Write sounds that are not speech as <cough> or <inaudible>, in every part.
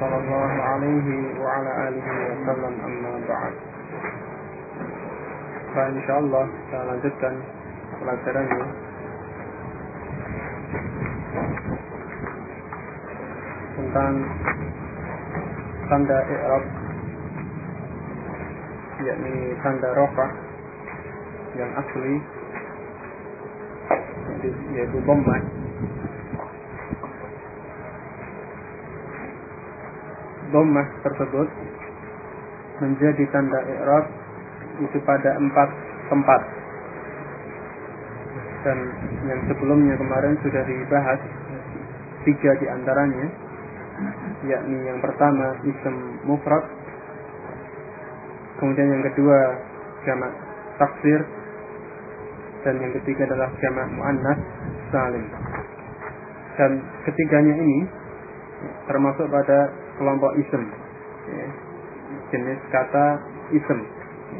صلى الله عليه وعلى آله وسلم أما بعد فإنشاءالlah kita lanjutkan pelajarannya tentang tanda i'rab yakni tanda rofa yang asli yaitu dhammah dhammah tersebut menjadi tanda i'rab itu pada empat tempat. Dan yang sebelumnya kemarin sudah dibahas tiga di antaranya yakni yang pertama ism mufrad kemudian yang kedua jamak taksir dan yang ketiga adalah jamak muannas salim. Dan ketiganya ini termasuk pada kelompok ism jenis kata ism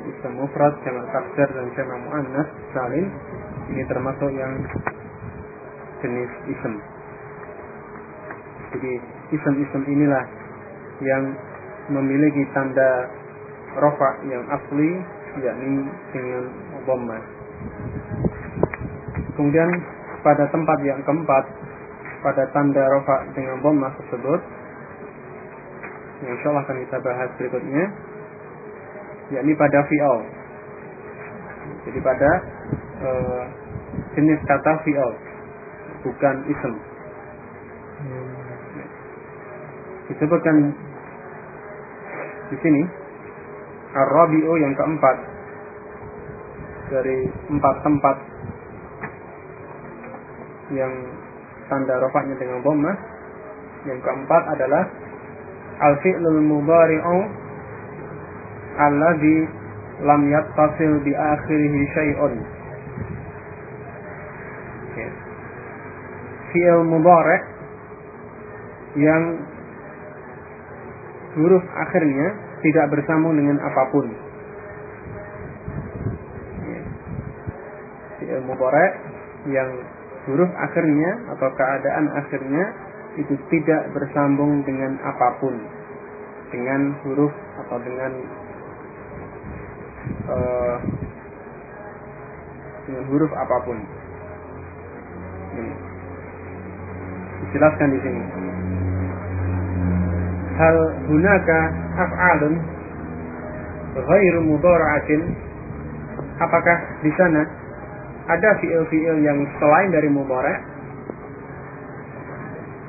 ism mufrad jamak taksir dan jamak muannas salim. Ini termasuk yang jenis ism jadi ism-ism inilah yang memiliki tanda rofa yang asli yakni dengan bomba. Kemudian pada tempat yang keempat pada tanda rofa dengan bomba tersebut yang insya Allah akan kita bahas berikutnya yakni pada fi'al. Jadi pada uh, jenis kata fi'al bukan ism. Disebutkan di sini Ar-Rabi'u yang keempat dari empat tempat yang tanda rofaknya dengan dhammah. Yang keempat adalah al-fi'lul mudhari'u alladhi lam yattasil bi akhirih syai'un fi'il mudhari' yang huruf akhirnya tidak bersambung dengan apa pun. Fi'il mudhari yang huruf akhirnya atau keadaan akhirnya itu tidak bersambung dengan apa pun. Dengan huruf atau dengan uh, dengan huruf apa pun. Dijelaskan di sini hal hunaka af'alun ghairu mudhara'atin apakah di sana ada fiil-fiil yang selain dari mudhara'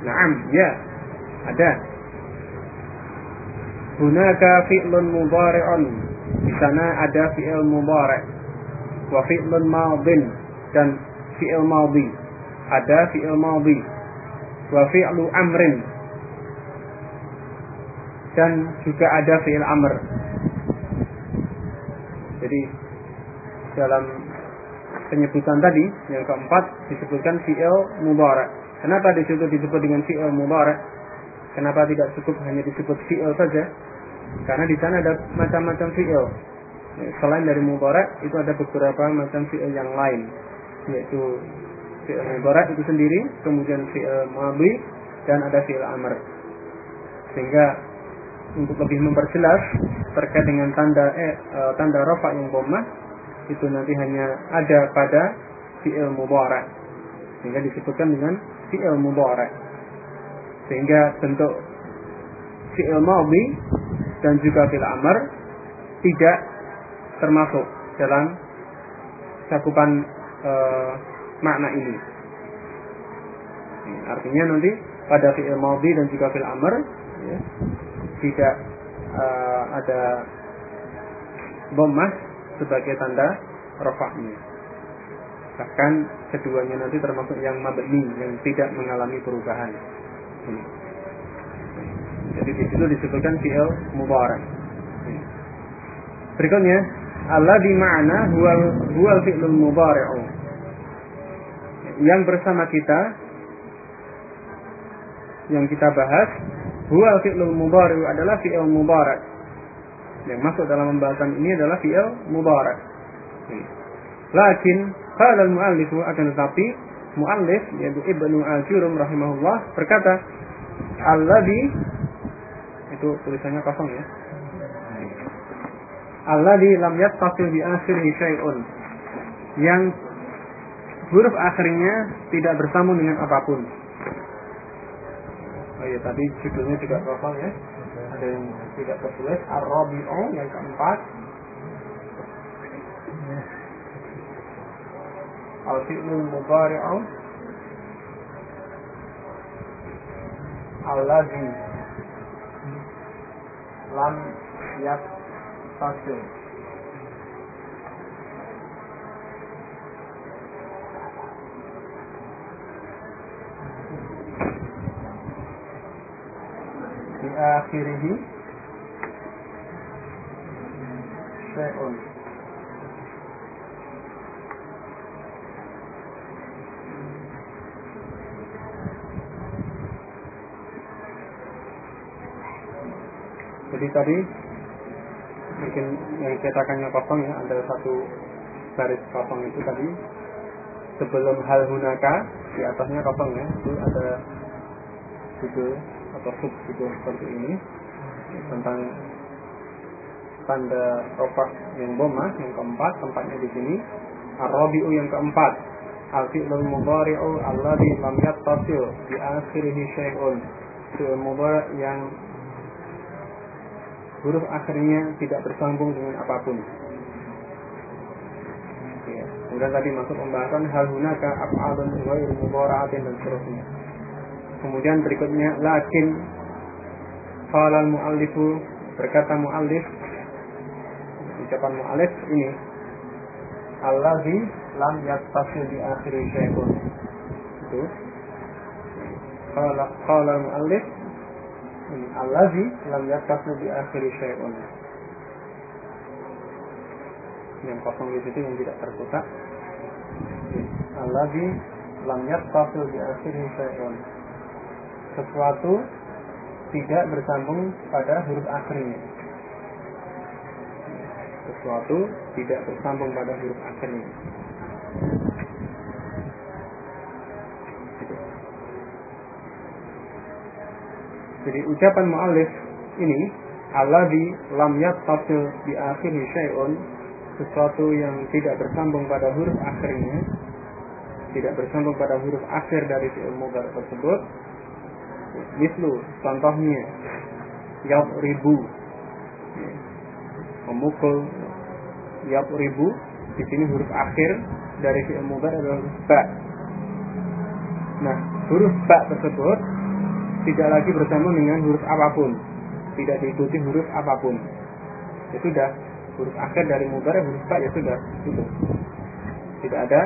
Naam, ya. Ada. Hunaka fi'lun mudhari'un. Di sana ada fi'il mudhari' wa fi'lun madin dan fi'il madhi. Ada fi'il madhi wa fi'lu amrin dan juga ada fi'il amr. Jadi dalam penyebutan tadi yang keempat disebutkan fi'il mudhari. Kenapa disebut disebut dengan fi'il mudhari? Kenapa tidak cukup hanya disebut fi'il saja? Karena di sana ada macam-macam fi'il. Selain dari mudhari itu ada beberapa macam fi'il yang lain, yaitu fi'il mudhari itu sendiri, kemudian fi'il madhi dan ada fi'il amr. Sehingga untuk lebih memperjelas terkait dengan tanda eh, tanda rafa yang dhammah itu nanti hanya ada pada fi'il mudhari sehingga disebutkan dengan fi'il mudhari sehingga bentuk fi'il madhi dan juga fi'il amr tidak termasuk dalam cakupan eh, makna ini. Artinya nanti pada fi'il madhi dan juga fi'il amr ya, tidak uh, ada dhammah sebagai tanda rofaknya. Bahkan keduanya nanti termasuk yang mabni yang tidak mengalami perubahan. Jadi di situ disebutkan fi'il mubarak. Berikutnya, Allah di mana huwal huwal fi'lul. Yang bersama kita yang kita bahas huwal fi'lul mudhari'u adalah fi'il mudhari'. Yang masuk dalam pembahasan ini adalah fi'il mudhari'. Lakin qala al-muallif akan tetapi muallif yaitu Ibnu Al-Jurum rahimahullah berkata alladhi itu tulisannya kosong ya. Alladhi lam yattasil bi akhirih syai'un. Yang huruf akhirnya tidak bersambung dengan apa pun. Oh iya tadi judulnya juga kosong ya. Ada yang tidak tertulis. Ar-rabi'u yang keempat al-fi'lul mudhari'u alladhi lam yattasil di akhirihi syai'un Jadi tadi mungkin yang cetakannya kosong ya ada satu garis kosong itu tadi. Sebelum hal hunaka di atasnya kosong ya itu ada judul atau sub judul seperti ini. Tentang tanda rofah yang bomah yang keempat tempatnya di sini. Arabiu yang keempat. Al-fi'lul mudhari'u alladhi lam yattasil di akhirih syai'un. Fi'il mudhari' yang huruf akhirnya tidak bersambung dengan apa pun. Ya. Kemudian tadi masuk pembahasan hal hunaka af'alun ghairu mudhara'atin dan seterusnya. Kemudian berikutnya lakin qala al-muallifu berkata muallif ucapan muallif ini allazi lam yattasil di akhir syai'un. Itu qala qala al-muallif Allazi lam yakasnu di akhiri syai'un. Yang kosong di situ yang tidak terkotak. Allazi lam yakasnu di akhiri syai'un. Sesuatu tidak bersambung pada huruf akhirnya. Sesuatu tidak bersambung pada huruf akhirnya. Jadi ucapan mu'alif ini alladhi lam yattasil di akhir syai'un sesuatu yang tidak bersambung pada huruf akhirnya tidak bersambung pada huruf akhir dari fi'il mudhari tersebut mislu contohnya yap ribu memukul yap ribu di sini huruf akhir dari fi'il mudhari adalah ba. Nah huruf ba tersebut tidak lagi bersama dengan huruf apa pun. Tidak diikuti huruf apa pun. Ya sudah huruf akhir dari mudhari huruf ba ya sudah itu tidak ada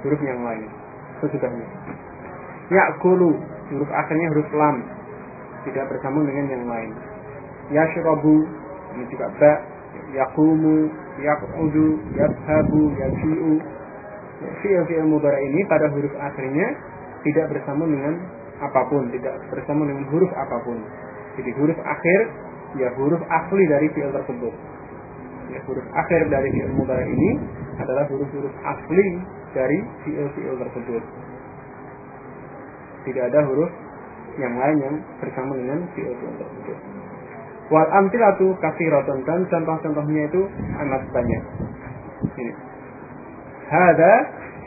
huruf yang lain. Sesudahnya. Yakulu huruf akhirnya huruf lam. Tidak bersama dengan yang lain. Yashrabu ini juga ba. Yakumu yaqudu yadhabu yaji'u. Fi'il fi'il mudhari ini pada huruf akhirnya tidak bersama dengan apa pun, tidak bersama dengan huruf apa pun. Jadi huruf akhir ya huruf asli dari fi'il tersebut. Ya, huruf akhir dari fi'il mudhari ini adalah huruf-huruf asli dari fi'il-fi'il tersebut. Tidak ada huruf yang lain yang bersama dengan fi'il-fi'il tersebut. Wal amtilatu kafiratun dan contoh-contohnya itu amat banyak. Ini. Hada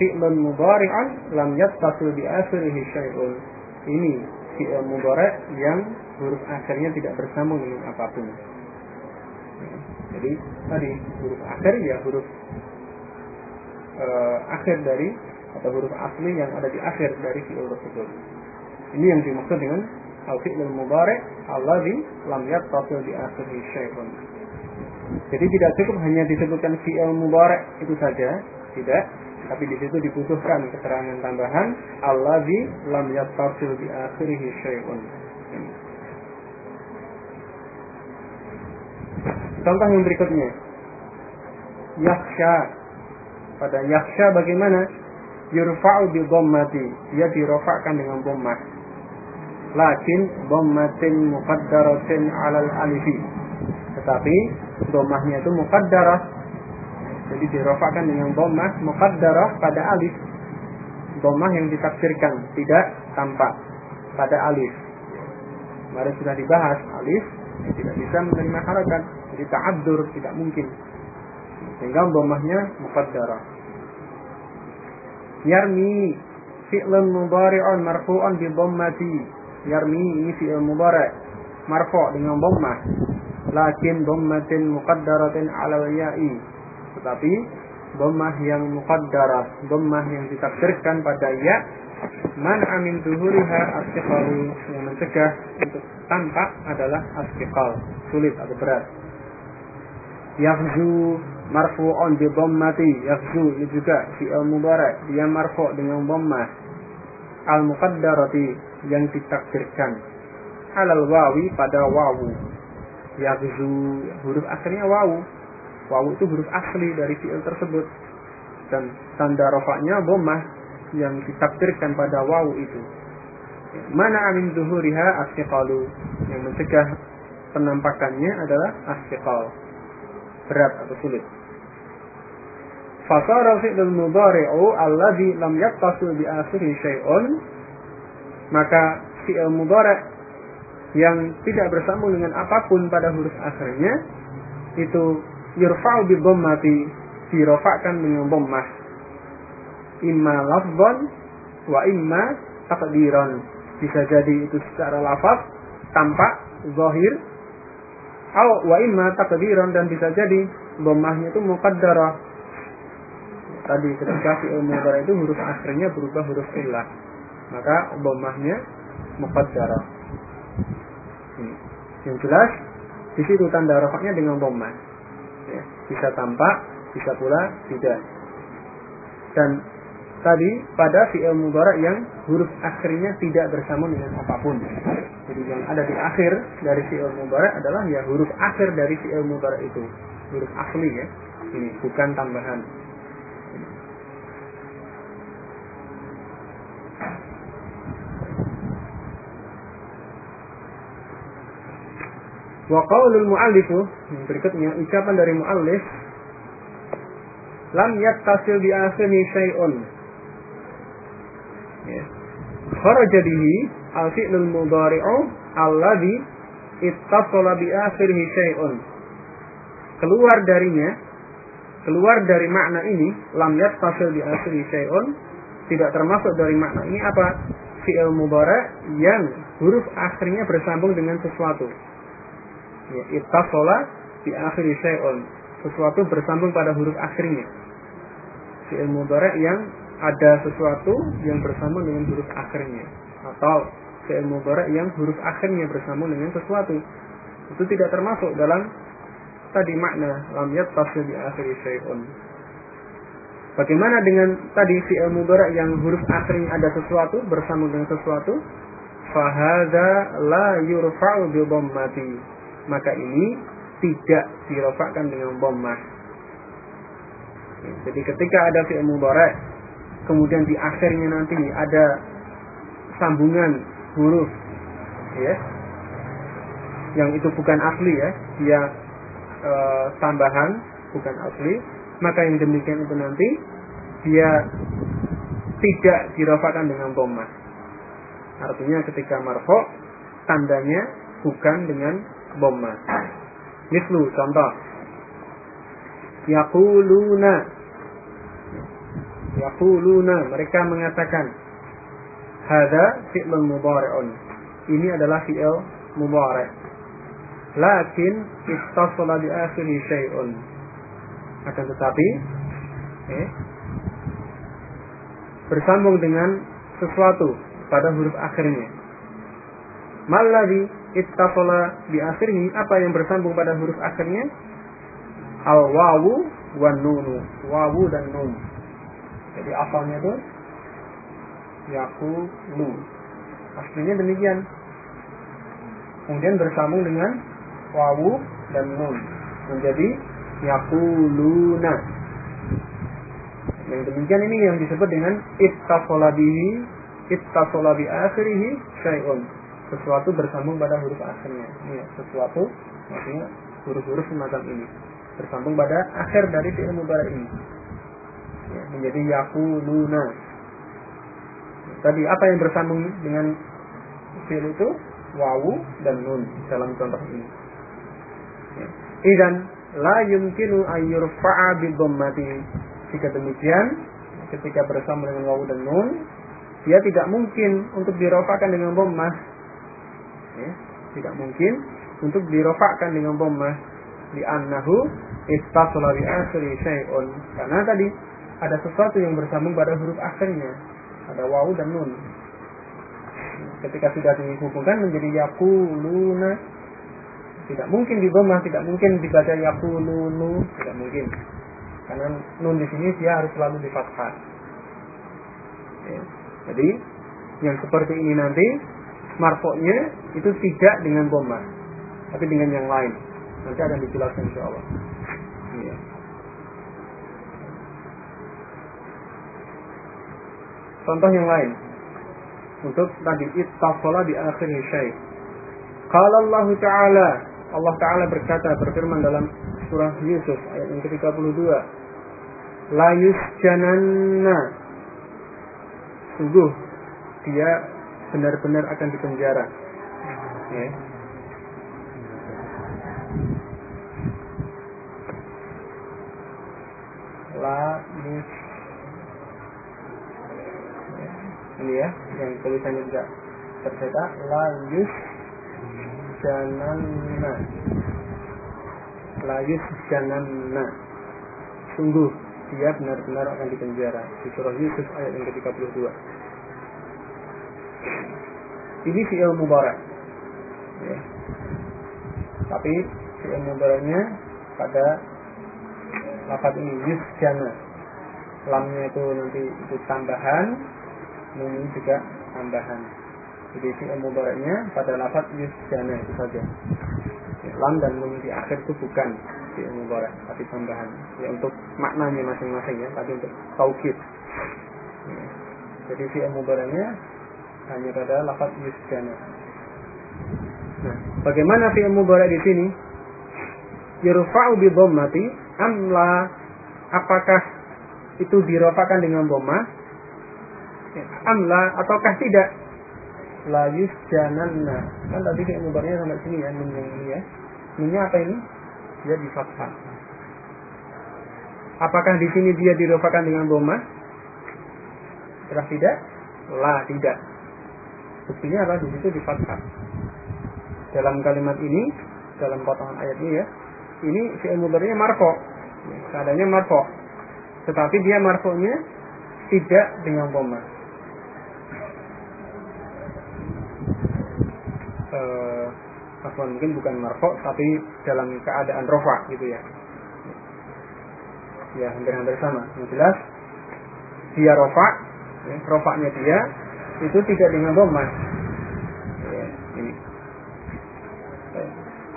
fi'lun mudhari'an lam yattasil bi akhirihi syai'un ini fi'il mudhari yang huruf akhirnya tidak bersambung dengan apa pun. Jadi tadi huruf akhir ya huruf uh, akhir dari atau huruf asli yang ada di akhir dari fi'il tersebut. Ini yang dimaksud dengan al-fi'il mudhari alladhi lam yattasil di akhir syai'un. Jadi tidak cukup hanya disebutkan fi'il mudhari itu saja, tidak, tapi di situ dibutuhkan keterangan tambahan allazi lam yattasil bi akhirih syai'un. Contoh yang berikutnya. yakhsha. Pada yakhsha bagaimana? Yurfa'u bi dhammati. Dia dirofakkan dengan dhammah. Lakin dhammatin muqaddaratin 'alal alifi. Tetapi dhammahnya itu muqaddarah. Jadi dirofakkan dengan dhammah muqaddarah pada alif. Dhammah yang ditafsirkan, tidak tampak pada alif. Kemarin sudah dibahas alif tidak bisa menerima harakat jadi ta'abdur tidak mungkin. Sehingga dhammahnya muqaddarah. Yarmi fi'lun mudhari'un marfu'un bi dhammati. Yarmi ini fi'il mudhari' marfu' dengan dhammah. Lakin dhammatin muqaddaratin 'ala ya'i tetapi dhammah yang muqaddarah dhammah yang ditakdirkan pada ya man amin duhuriha asfiqalu yang mencegah untuk tampak adalah asfiqal sulit atau berat. Yaghzu marfu'un bi dhammati yaghzu ini juga fi'il mudhari dia marfu' dengan dhammah. Al muqaddarati yang ditakdirkan alal wawi pada wawu. Yaghzu huruf akhirnya wawu wawu itu huruf asli dari fi'il tersebut. Dan tanda rofaknya dhammah yang ditakdirkan pada wawu itu. Mana amin zuhuriha asfiqalu yang mencegah penampakannya adalah asfiqal berat atau sulit. Fasara fi'lul mudhari'u alladhi lam yattasil bi akhirih syai'un. Maka fi'il mudhari' yang tidak bersambung dengan apa pun pada huruf akhirnya itu yurfa'u bi dhammati dirofakkan dengan dhammah imma lafdhan wa imma takdiran bisa jadi itu secara lafaz tampak zahir Aw wa imma takdiran dan bisa jadi dhammahnya itu muqaddarah. Tadi ketika fi'il mudhari itu huruf akhirnya berubah huruf illah. Maka dhammahnya muqaddarah. Yang jelas di situ tanda rafaknya dengan dhammah. Ya, bisa tampak, bisa pula tidak. Dan tadi pada fi'il mudhari yang huruf akhirnya tidak bersama dengan apa pun. Jadi yang ada di akhir dari fi'il mudhari adalah ya huruf akhir dari fi'il mudhari itu. Huruf asli ya. Ini bukan tambahan. Wa qaulul mu'allifu berikutnya ucapan dari mu'allif lam yattasil bi akhirih syai'un. Ya. kharaja bihi al fi'lul mudhari'u alladhi ittasala bi akhirih syai'un. Keluar darinya keluar dari makna ini lam yattasil bi akhirih syai'un tidak termasuk dari makna ini apa? Fi'il mudhari' yang huruf akhirnya bersambung dengan sesuatu ya ittasala bi akhirih syai'un. Sesuatu bersambung pada huruf akhirnya. Fi'il mudhari' yang ada sesuatu yang bersama dengan huruf akhirnya. Atau fi'il mudhari' yang huruf akhirnya bersama dengan sesuatu. Itu tidak termasuk dalam tadi makna lam yattasil bi akhir syai'un. Bagaimana dengan tadi fi'il mudhari' yang huruf akhirnya ada sesuatu bersama dengan sesuatu? Fahada la yurfa'u bi. Maka ini tidak dirofakkan dengan dhammah. Jadi ketika ada fi'il mudhari' kemudian di akhirnya nanti ada sambungan huruf ya yang itu bukan asli ya dia e, tambahan bukan asli maka yang demikian itu nanti dia tidak dirafakan dengan bomah artinya ketika marfo tandanya bukan dengan bomah mislu contoh yaquluna mereka mengatakan Hada fi'lun mudhari'un. Ini adalah fi'il mudhari'. Lakin ittasala bi akhiri syai'un. Akan tetapi eh, bersambung dengan sesuatu pada huruf akhirnya. Malladhi ittasala bi akhirih apa yang bersambung pada huruf akhirnya? Al wawu wan nunu. Wawu dan nun. Jadi asalnya itu yakulu. Aslinya demikian. Kemudian bersambung dengan wawu dan nun menjadi Yaquluna. Yang demikian ini yang disebut dengan ittasala bihi ittasala bi akhirih syai'un. Sesuatu bersambung pada huruf akhirnya. Ya, sesuatu maksudnya huruf-huruf semacam ini bersambung pada akhir dari fi'il mudhari ini. Ya, menjadi yaquluna. Tadi apa yang bersambung dengan fi'il itu? Wawu dan nun dalam contoh ini. Ya. Idan la yumkinu ayyurfa'a bidhammati. Jika demikian, ketika bersambung dengan wawu dan nun, dia tidak mungkin untuk dirofakan dengan dhammah. Ya, tidak mungkin untuk dirofakan dengan dhammah li'annahu ittasala bi akhiri syai'un. Karena tadi ada sesuatu yang bersambung pada huruf akhirnya. Ada wawu dan nun. Ketika sudah dihubungkan menjadi yakuluna tidak mungkin di bawah tidak mungkin dibaca yakulunu, tidak mungkin. Karena nun di sini dia harus selalu di. Ya. Jadi yang seperti ini nanti marfoknya itu tidak dengan bomba, tapi dengan yang lain. Nanti akan dijelaskan insya Allah. Ya. Contoh yang lain untuk tadi ittasola di akhir syai. Kalau Allah Taala Allah Taala berkata berfirman dalam surah Yusuf ayat yang ke-32 La yusjananna Sungguh dia benar-benar akan dipenjara. Ya. La yus ini ya yang tulisannya juga tercetak. La yus jananna. La yus jananna. Sungguh dia benar-benar akan dipenjara. Di surah Yusuf ayat yang ke-32 ini fi'il mubarak ya. tapi fi'il mubaraknya pada lafaz ini yus jana lamnya itu nanti itu tambahan nun juga tambahan. Jadi fi'il mubaraknya pada lafaz yusjana itu saja. Ya, lam dan nun di akhir itu bukan fi'il mubarak, tapi tambahan. Ya untuk maknanya masing-masing ya, tapi untuk taukid. Ya. Jadi fi'il mubaraknya hanya pada lafaz yusjana. Nah, bagaimana fi'il mubarak di sini? Yurfa'u bi dhammati amla apakah itu dirofakan dengan dhammah? Amla ataukah tidak? La yusjananna. Kan tadi kayak mubarnya sampai sini ya nun yang ini ya. Nunnya apa ini? Dia di fathah apakah di sini dia dirofakan dengan Setelah tidak? La tidak buktinya apa di situ di dalam kalimat ini dalam potongan ayat ini ya ini fi'il mudhari'nya marfo keadaannya marfo tetapi dia marfonya tidak dengan uh, afwan mungkin bukan marfo tapi dalam keadaan rofa gitu ya. Ya hampir-hampir sama. Yang jelas dia rofa ya, rofaknya dia itu tidak dengan dhamma ya, ini.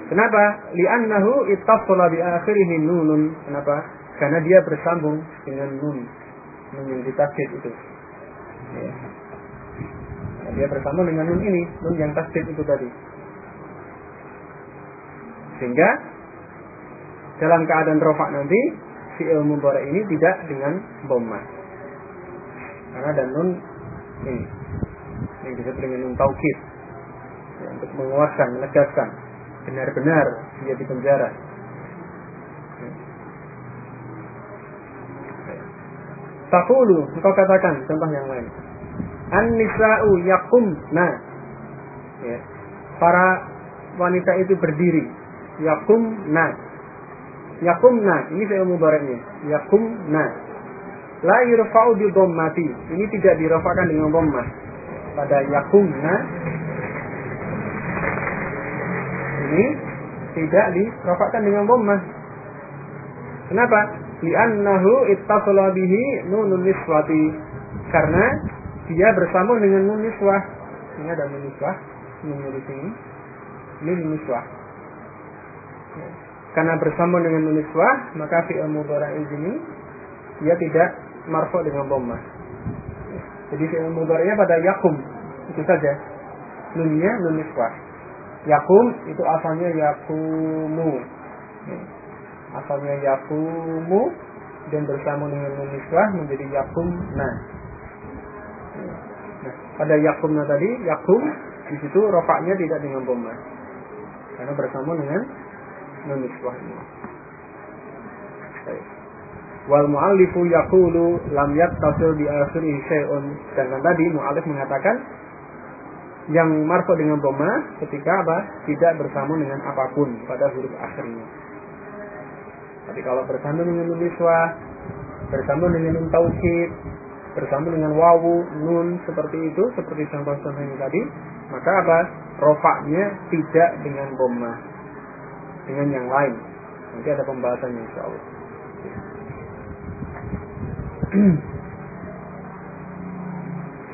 Kenapa? Li'annahu ittasala bi akhirih nunun. Kenapa? Karena dia bersambung dengan nun. Nun yang ditasdid itu. Ya dia bersama dengan nun ini, nun yang tasdid itu tadi. Sehingga dalam keadaan rofa nanti ilmu mudhari ini tidak dengan bomma. Karena ada nun ini yang disebut dengan taukid ya, untuk menguatkan, menegaskan benar-benar dia di penjara. Takulu, engkau katakan contoh yang lain an-nisa'u yaqumna. Ya. Para wanita itu berdiri. Yaqumna. Yaqumna, ini saya mubaraknya. Yaqumna. La yurfa'u dhammati. Ini tidak dirafakan dengan dhammah. Pada yaqumna ini tidak dirafakan dengan dhammah. Kenapa? Li'annahu ittasala bihi nunun niswati. Karena dia bersambung dengan nun niswah. Ini ada nun niswah, di sini. Ini nun niswah. Ya. karena bersambung dengan nun maka fi'il mudhari ini dia tidak marfu dengan dhamma. Jadi fi'il mudhari'nya pada yakum itu saja. Nunnya nun Yakum itu asalnya yakumu. Asalnya yakumu dan bersambung dengan nun menjadi yakum nah. pada yakumna tadi yakum di situ rofaknya tidak dengan bomba karena bersambung dengan nun ini wal muallifu yaqulu lam yattasil bi akhirih syai'un dan tadi muallif mengatakan yang marfu dengan bomba ketika apa tidak bersambung dengan apa pun pada huruf akhirnya tapi kalau bersambung dengan nun bersambung dengan nun taukid bersambung dengan wawu, nun seperti itu, seperti contoh-contoh ini tadi, maka apa? Rofaknya tidak dengan bomma, dengan yang lain. Nanti ada pembahasannya insya Allah.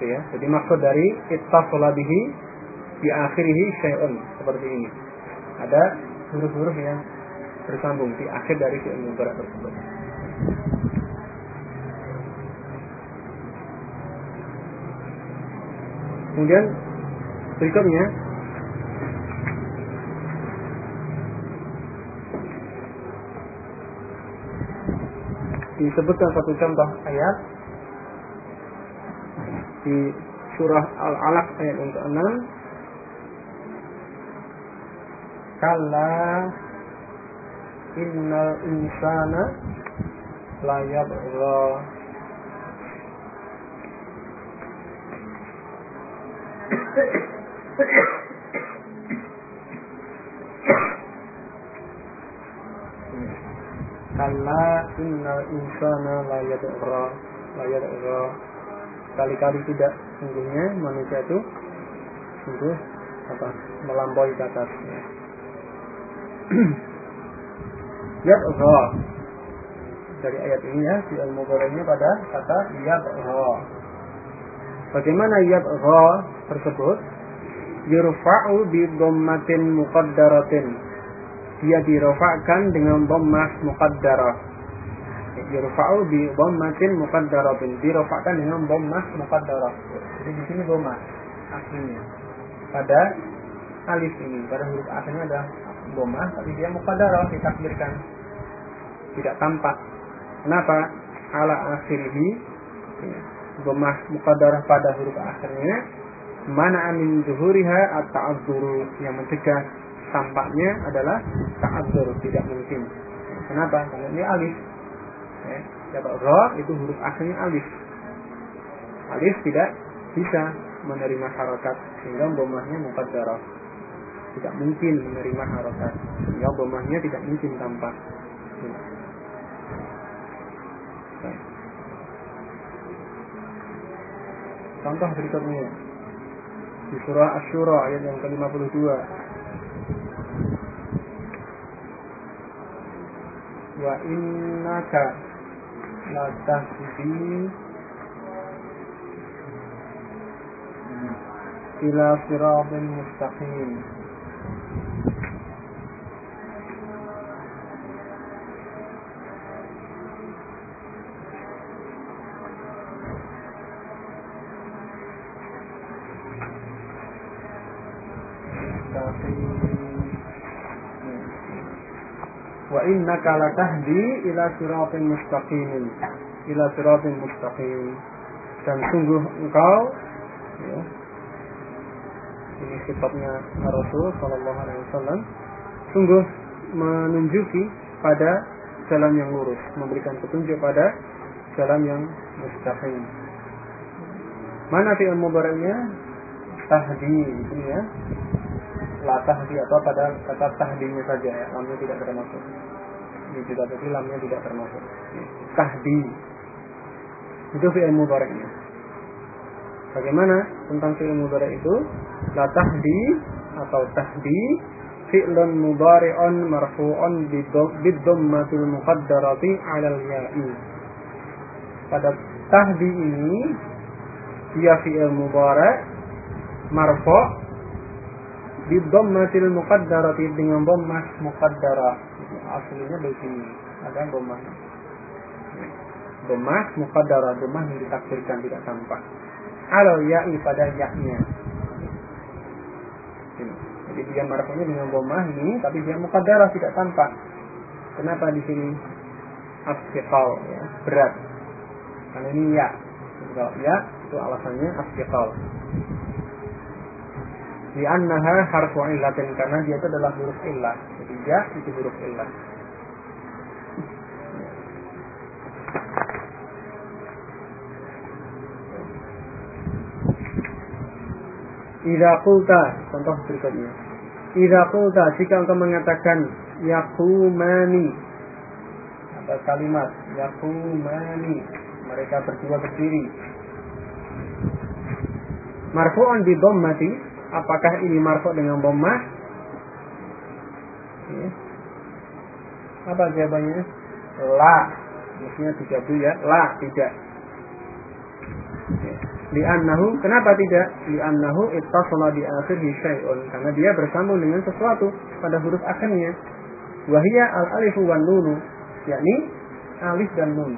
Ya, jadi maksud dari ittasala bihi di akhirihi syai'un seperti ini. Ada huruf-huruf yang bersambung di akhir dari fi'il mudhari tersebut. Kemudian berikutnya disebutkan satu contoh ayat di surah Al-Alaq ayat yang ke-6 Kalla innal insana la yabgha Kalla innal insana la yadra la yadra. Kali-kali tidak sungguhnya manusia itu sungguh apa melampaui batasnya <clears throat> yadra. Dari ayat ini ya di ilmu pada kata yadra. Bagaimana yadra tersebut? Yurfa'u bi dhammatin muqaddaratin dia dirofakkan dengan dhammah muqaddarah. Yurfa'u bi dhammatin muqaddaratin dirofakkan dengan dhammah muqaddarah. Jadi di sini dhammah aslinya. Pada alif ini pada huruf akhirnya ada dhammah tapi dia muqaddarah ditakdirkan. Tidak tampak. Kenapa? Ala akhirih dhammah muqaddarah pada huruf akhirnya. Mana amin zuhuriha atau ta'adzuru yang mencegah tampaknya adalah ta'adzur tidak mungkin. Kenapa? Karena ini alif. Ya, ro itu huruf akhirnya alif. Alif tidak bisa menerima harokat sehingga bomahnya muqaddarah. Tidak mungkin menerima harokat sehingga bomahnya tidak mungkin tampak. Contoh berikutnya. Di surah Asy-Syura ayat yang ke-52. Wa innaka la tahdi ila siratal mustaqim. Wa innaka latahdi ila siratin mustaqim. Ila siratin mustaqim. Dan sungguh engkau ya, ini sifatnya Rasul Shallallahu Alaihi Wasallam sungguh menunjuki pada jalan yang lurus memberikan petunjuk pada jalan yang mustaqim. Mana fi'il mudhari'nya? Tahdi ini ya. La tahdi atau pada kata tahdinya saja ya lamnya tidak termasuk juga tadi lamnya tidak termasuk. Tahdi. Itu fi'il mudhari'nya bagaimana tentang fi'il mudhari' itu? La tahdi atau tahdi fi'lun mudhari'un marfu'un bidhammatil muqaddarati 'alal ya'i. Pada tahdi ini dia fi'il mudhari' marfu' di dhammatil muqaddarati dengan dhammah muqaddarah aslinya sini ada dhammah dhammah muqaddarah dhammah yang ditakdirkan tidak tampak. Alal ya'i pada yaknya. Jadi dia marfu'nya dengan dhammah ini tapi dia muqaddarah tidak tampak. Kenapa di sini? Asfiqal ya. Berat. Karena ini ya. Kalau ya itu alasannya asfiqal di annaha harfu illatin karena dia itu adalah huruf illah. Ya itu huruf illah. Idza qulta contoh berikutnya. Idza qulta jika engkau mengatakan yaqumani ada kalimat yaqumani mereka berdua berdiri marfu'un bi dhammati apakah ini marfu dengan dhammah? Ya. Apa jawabannya? La. Mestinya dijawab ya. La, tidak. Di annahu, kenapa tidak? Di annahu ittasala di akhirhi syai'un. Karena dia bersambung dengan sesuatu pada huruf akhirnya. Wahia al-alifu wan nunu. Yakni alif dan nun.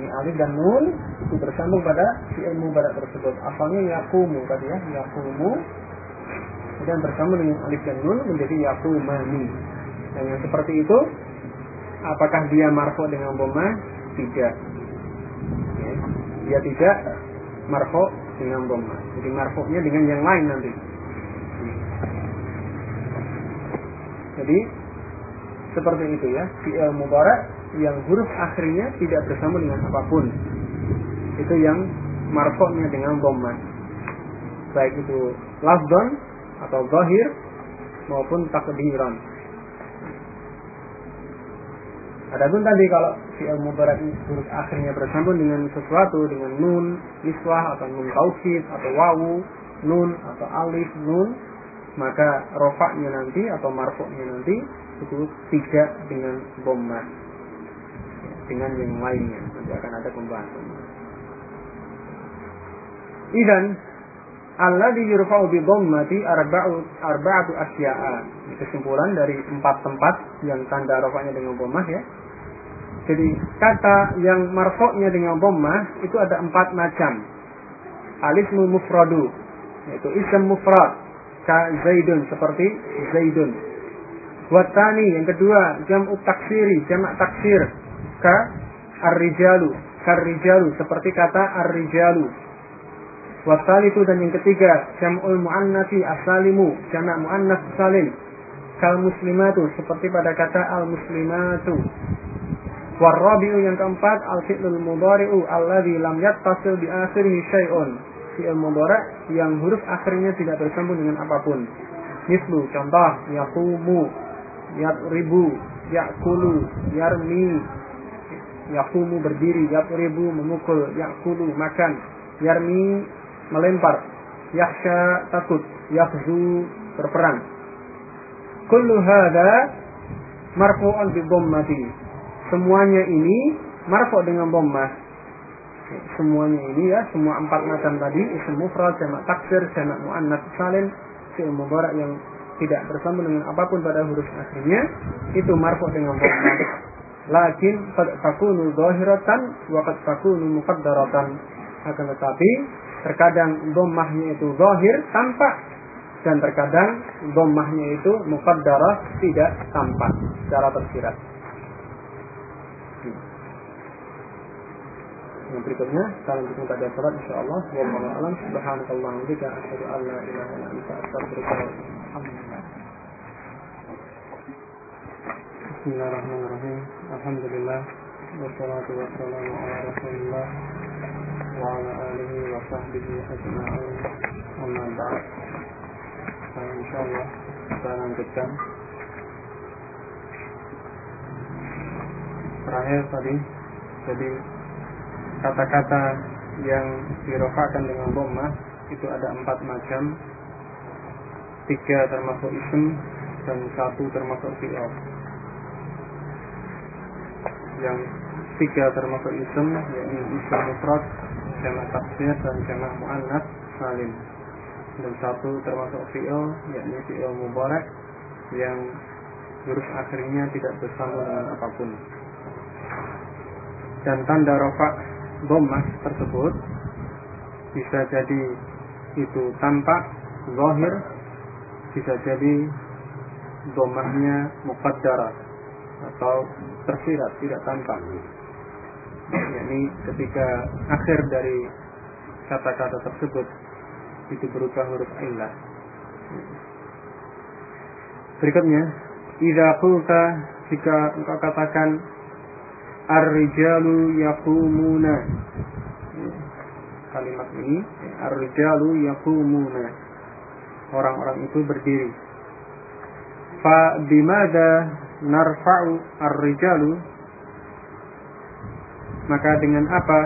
Ini alif dan nun itu bersambung pada fi'il mubarak tersebut. Asalnya yakumu tadi ya, yakumu. Kemudian bersambung dengan alif dan nun menjadi yakumani. Dan yang seperti itu, apakah dia marfo dengan boma? Tidak. Ya. Dia tidak marfo dengan boma. Jadi marfoknya dengan yang lain nanti. Jadi seperti itu ya, fi'il mubarak yang huruf akhirnya tidak bersambung dengan apa pun. Itu yang marfoknya dengan dhamma. Baik itu lafdan atau zahir maupun takdiran. Adapun tadi kalau fi'il mubarak huruf akhirnya bersambung dengan sesuatu dengan nun, iswah atau nun taukid atau wawu, nun atau alif, nun, maka rofaknya nanti atau marfoknya nanti itu tidak dengan dhamma dengan yang lainnya. Nanti akan ada pembahasan. Idan alladhi yurfa'u bi dhammati arba'u arba'atu asya'a. Kesimpulan dari empat tempat yang tanda rafa'nya dengan dhammah ya. Jadi kata yang marfoknya dengan dhammah itu ada empat macam. Alismu mufradu yaitu ism mufrad ka zaidun seperti zaidun. Watani yang kedua jam'u taksiri, jamak taksir ka ar-rijalu kar-rijalu seperti kata ar-rijalu wasalitu dan yang ketiga jam'ul muannati asalimu jamak muannas salim. Kal muslimatu seperti pada kata al muslimatu warrabi'u yang keempat al fi'lul mudhari'u alladhi lam yattasil bi akhirih syai'un. Fi'il mudhari' yang huruf akhirnya tidak bersambung dengan apa pun. Mislu contoh yaqumu yatribu yakulu yarmi. Yakumu berdiri, yatribu memukul, yakulu makan, yarmi melempar, yaksha takut, yakzu berperang. Kullu hadha marfu'an bi dhammati. Semuanya ini marfu' dengan dhammah. Semuanya ini ya, semua empat macam tadi, isim mufrad, jamak taksir, jamak muannats salim, fi'il mubarak yang tidak bersambung dengan apa pun pada huruf akhirnya, itu marfu' dengan dhammah lakin qad takunu zahiratan wa qad takunu muqaddaratan akan tetapi terkadang dhammahnya itu zahir tampak. Dan terkadang dhammahnya itu muqaddarah tidak tampak secara tersirat. Yang berikutnya kita lanjutkan pada salat insyaallah. Wallahu a'lam. Subhanakallah ilaha Bismillahirrahmanirrahim. Alhamdulillah wassalatu wassalamu ala ala alihi wa sahbihi ajma'in. Amma ba'd. Nah, insyaallah kita. Terakhir tadi jadi kata-kata yang dirofakan dengan dhammah itu ada empat macam. Tiga termasuk isim dan satu termasuk fi'il yang tiga termasuk isim yaitu isim mufrad jamak taksir dan jamak muannas salim. Dan satu termasuk fi'il yakni fi'il mubarak yang huruf akhirnya tidak bersambung dengan apa pun. Dan tanda rofa dhammah tersebut bisa jadi itu tampak zahir bisa jadi dhammahnya muqaddara atau tersirat tidak tampak yakni ketika akhir dari kata-kata tersebut itu berupa huruf illah berikutnya idza qulta jika engkau katakan ar-rijalu yaqumuna. Kalimat ini ar-rijalu yaqumuna. Orang-orang itu berdiri. Fa bimada narfa'u ar-rijalu maka dengan apa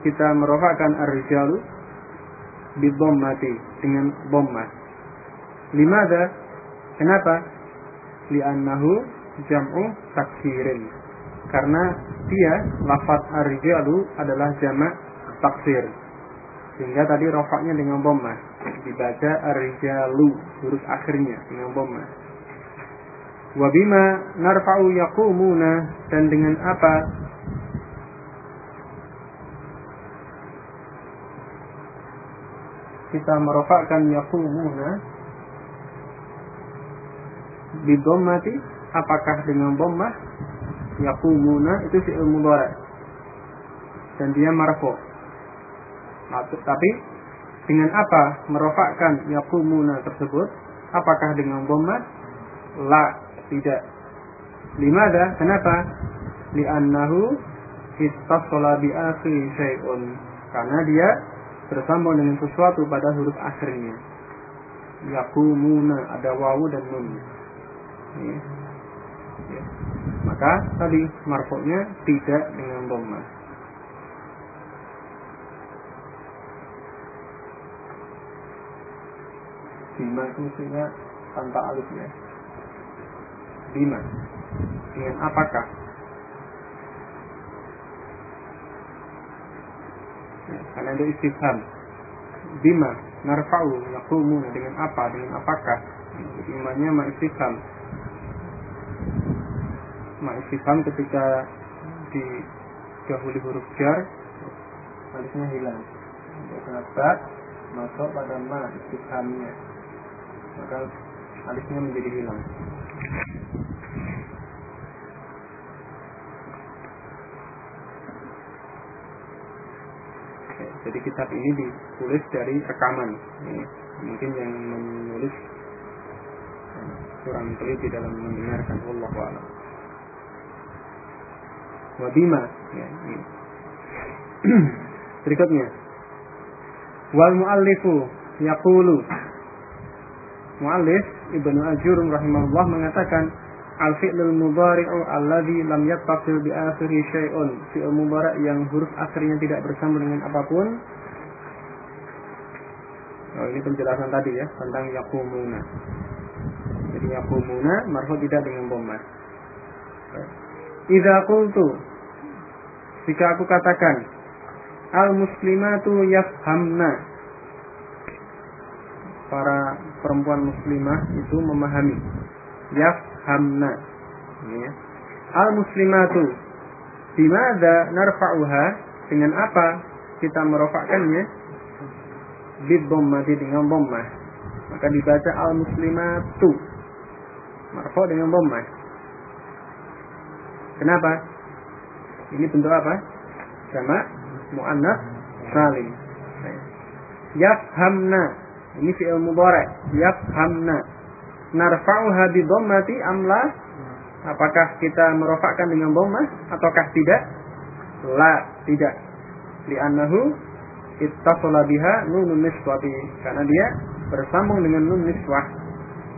kita merofakkan ar-rijalu? Mati dengan dhammah. Limada kenapa? Li'annahu jam'u taksirin karena dia lafaz ar-rijalu adalah jamak taksir. Sehingga tadi rofaknya dengan dhammah. Dibaca ar-rijalu huruf akhirnya dengan dhammah. Wabima narfa'u yaqumuna dan dengan apa kita merofakkan yaqumuna bidommati apakah dengan dhammah yaqumuna itu fi'il mudhari dan dia marfu tapi dengan apa merofakkan yaqumuna tersebut apakah dengan dhammah la tidak. Limada? Kenapa? Li'annahu ittasala bi akhir syai'un. Karena dia bersambung dengan sesuatu pada huruf akhirnya. Yakumuna ada wawu dan nun. Ya. Ya. Maka tadi marfuknya tidak dengan dhamma. Bima itu tanpa alif ya bima dengan apakah ya, karena ada istifham bima narfa'u yaqumuna dengan apa dengan apakah? Imannya ma istifham ma istifham ketika didahului huruf jar alifnya hilang. Kenapa masuk pada ma istifhamnya maka alifnya menjadi hilang Jadi kitab ini ditulis dari rekaman. Mungkin yang menulis eh, kurang teliti dalam mendengarkan Allah a'lam. Wabima ya. <clears throat> Berikutnya. Wal muallifu yaqulu Muallif Ibnu Ajurum rahimahullah mengatakan al fi'lul mudhari'u alladhi lam yattasil bi akhiri syai'un. Fi'il mudhari' yang huruf akhirnya tidak bersambung dengan apa pun. Oh ini penjelasan tadi ya tentang yakumuna jadi yakumuna marfu tidak dengan dhamma. Idza qultu jika aku katakan al muslimatu yafhamna. Para perempuan muslimah itu memahami. Yaf hamna. Ya. al muslimatu bimada narfa'uha? Dengan apa kita merofakkannya? Bid mati dengan dhammah maka dibaca al muslimatu marfu dengan dhammah kenapa? Ini bentuk apa? Sama muannas salim. Yafhamna. Ini fi'il mudhari. Yafhamna narfa'uha bi dhammati amla apakah kita merofakkan dengan dhammah ataukah tidak? La tidak. Li'annahu ittasala biha nunun niswati. Karena dia bersambung dengan nun niswah.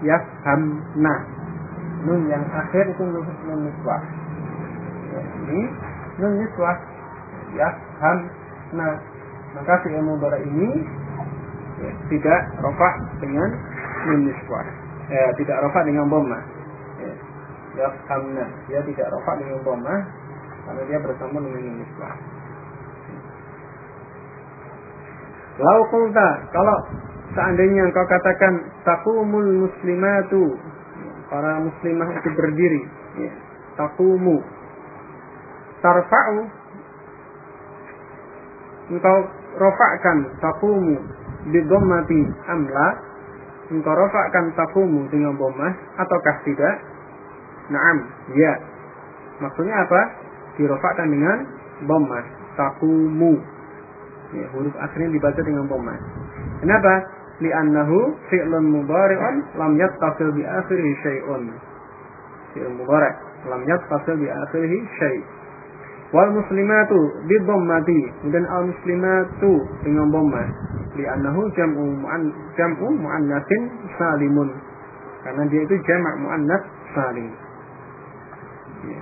Yafhamna. Nun yang akhir itu nun niswah. Ini nun niswah. Yafhamna. Maka si mudhari ini ya, tidak rofak dengan nun niswah ya, tidak rofa dengan bomma ya, ya kamna dia tidak rofa dengan bomma karena dia bersambung dengan misbah Lau kulta kalau seandainya engkau katakan taqumul muslimatu para muslimah itu berdiri ya, taqumu tarfa'u engkau rofakkan taqumu bi dhammati amla engkau rofakkan taqumu dengan dhammah ataukah tidak? Na'am ya. Maksudnya apa? Dirofakkan dengan dhammah taqumu ya, huruf akhirnya dibaca dengan dhammah kenapa? Li'annahu fi'lun mudhari'un lam yattasil bi akhirih syai'un. Fi'l mudhari' lam yattasil bi akhirih syai' wal muslimatu bi dhammati kemudian al muslimatu dengan dhammah li'annahu jam'u mu'an jam'u mu'annatsin salimun. Karena dia itu jamak mu'annats salim.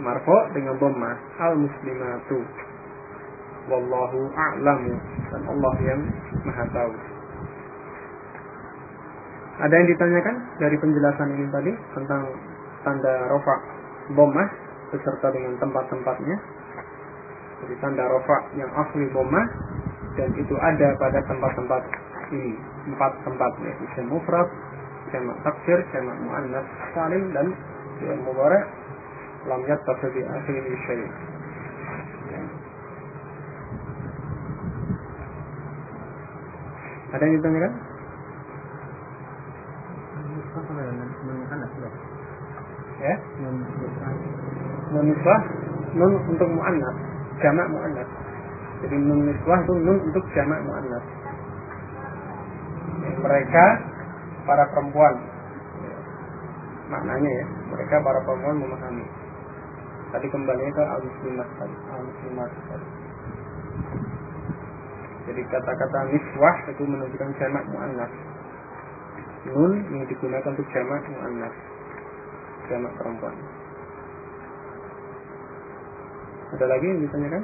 Marfo dengan dhammah al muslimatu wallahu a'lamu. Dan Allah yang maha tahu. Ada yang ditanyakan dari penjelasan ini tadi tentang tanda rofa bomah beserta dengan tempat-tempatnya. Jadi tanda rofa yang asli bomah dan itu ada pada tempat-tempat ini empat tempat yaitu isim mufrad, jamak taksir, jamak muannas salim dan fi'il mudhari' lam yattasil bi akhiri syai'. Ada yang ditanyakan? ya nun untuk muannas jamak muannas jadi nun nisbah itu nun untuk jamak muannas mereka para perempuan. Maknanya ya mereka para perempuan memahami. Tadi kembali ke al muslimah al muslimah jadi kata-kata niswah itu menunjukkan jamak muannas nun yang digunakan untuk jamak muannas jamak perempuan. Ada lagi yang ditanyakan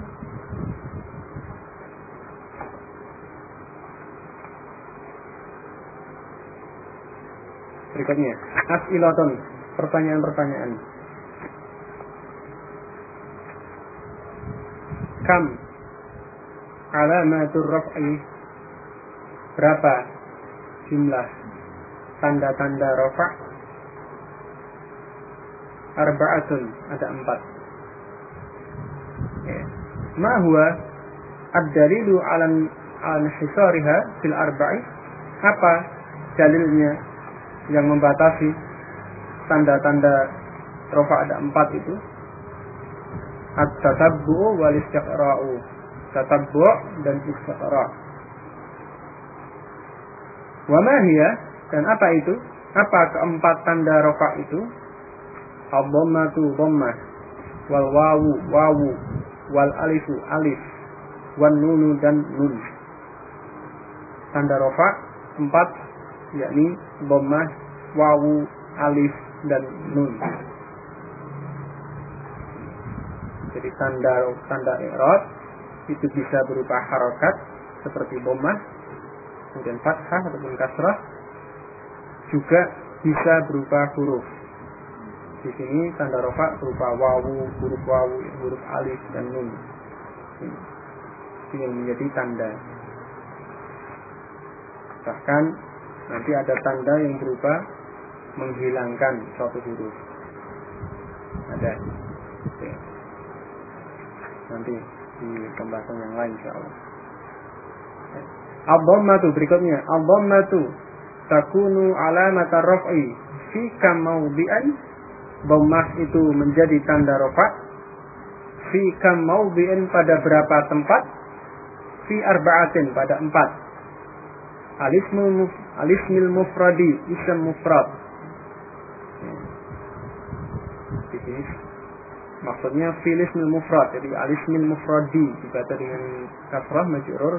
berikutnya. As'ilatun pertanyaan-pertanyaan. Kam alamatur raf'i berapa jumlah tanda-tanda rafa' arba'atun ada empat. Ya. ma huwa ad-dalilu ala al-hisariha fil arba'i? Apa dalilnya yang membatasi tanda-tanda rafa ada empat itu. At-tatabbu wal istiqra'u. Tatabbu dan istiqra' wa ma hiya? Dan apa itu? Apa keempat tanda rofa itu? Al-dhammatu dhammah. Wal wawu wawu. Wal alifu alif. Wan nunu dan nun. Tanda rofa empat yakni dhammah, wawu, alif dan nun. Jadi tanda tanda i'rab itu bisa berupa harokat seperti dhammah, kemudian fathah ataupun kasrah juga bisa berupa huruf. Di sini tanda rofa berupa wawu, huruf wawu, huruf alif dan nun. Ini menjadi tanda. Bahkan nanti ada tanda yang berupa menghilangkan suatu huruf. Ada. Oke. Nanti di pembahasan yang lain insya Allah. Al-Dhammatu berikutnya. Al-Dhammatu takunu alamat raf'i fi kam mawdi'an dhammah itu menjadi tanda rafa fi kam mawdi'an pada berapa tempat fi arba'atin pada empat alismil mufradi ism mufrad maksudnya filismil mufrad jadi alismil mufradi dibaca dengan kasrah majrur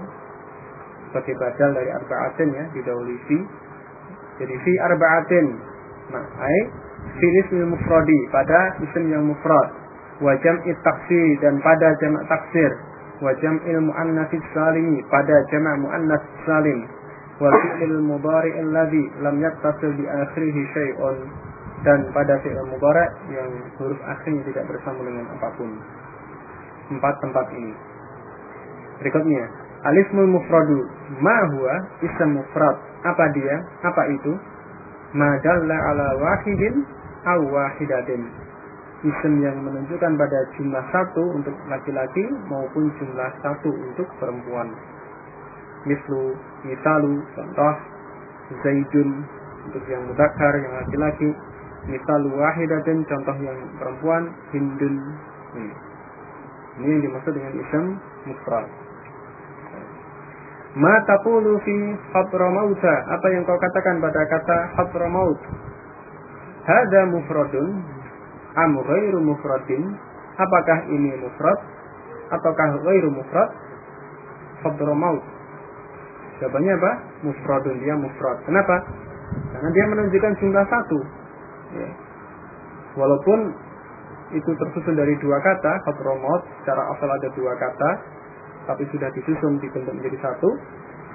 sebagai badal dari arba'atin ya didahului fi jadi fi arba'atin. Nah, ai fi ismil mufradi pada isim yang mufrad. Wa jam'i taksir dan pada jamak taksir. Wa jam'il muannats salimi pada jamak muannats salim. Mudhari alladhi lam yattasil bi akhirih syai'un dan pada fi'il mudhari yang huruf akhirnya tidak bersama dengan apa pun. Empat tempat ini. Berikutnya, alismul mufradu ma huwa ism mufrad apa dia? Apa itu? Madalla ala wahidin aw wahidatin. Isim yang menunjukkan pada jumlah satu untuk laki-laki maupun jumlah satu untuk perempuan. Mislu, misalu, contoh, zaidun untuk yang mudakar, yang laki-laki. Misalu wahidatin, contoh yang perempuan, hindun. Ini, ini yang dimaksud dengan isim mufrad. Ma taqulu fi hadramauta? Apa yang kau katakan pada kata hadramaut? Hada mufradun am ghairu mufradin? Apakah ini mufrad ataukah ghairu mufrad? Hadramaut. Jawabannya apa? Mufradun dia mufrad. Kenapa? Karena dia menunjukkan jumlah satu. Ya. Walaupun itu tersusun dari dua kata, hadramaut secara asal ada dua kata, tapi sudah disusun dibentuk menjadi satu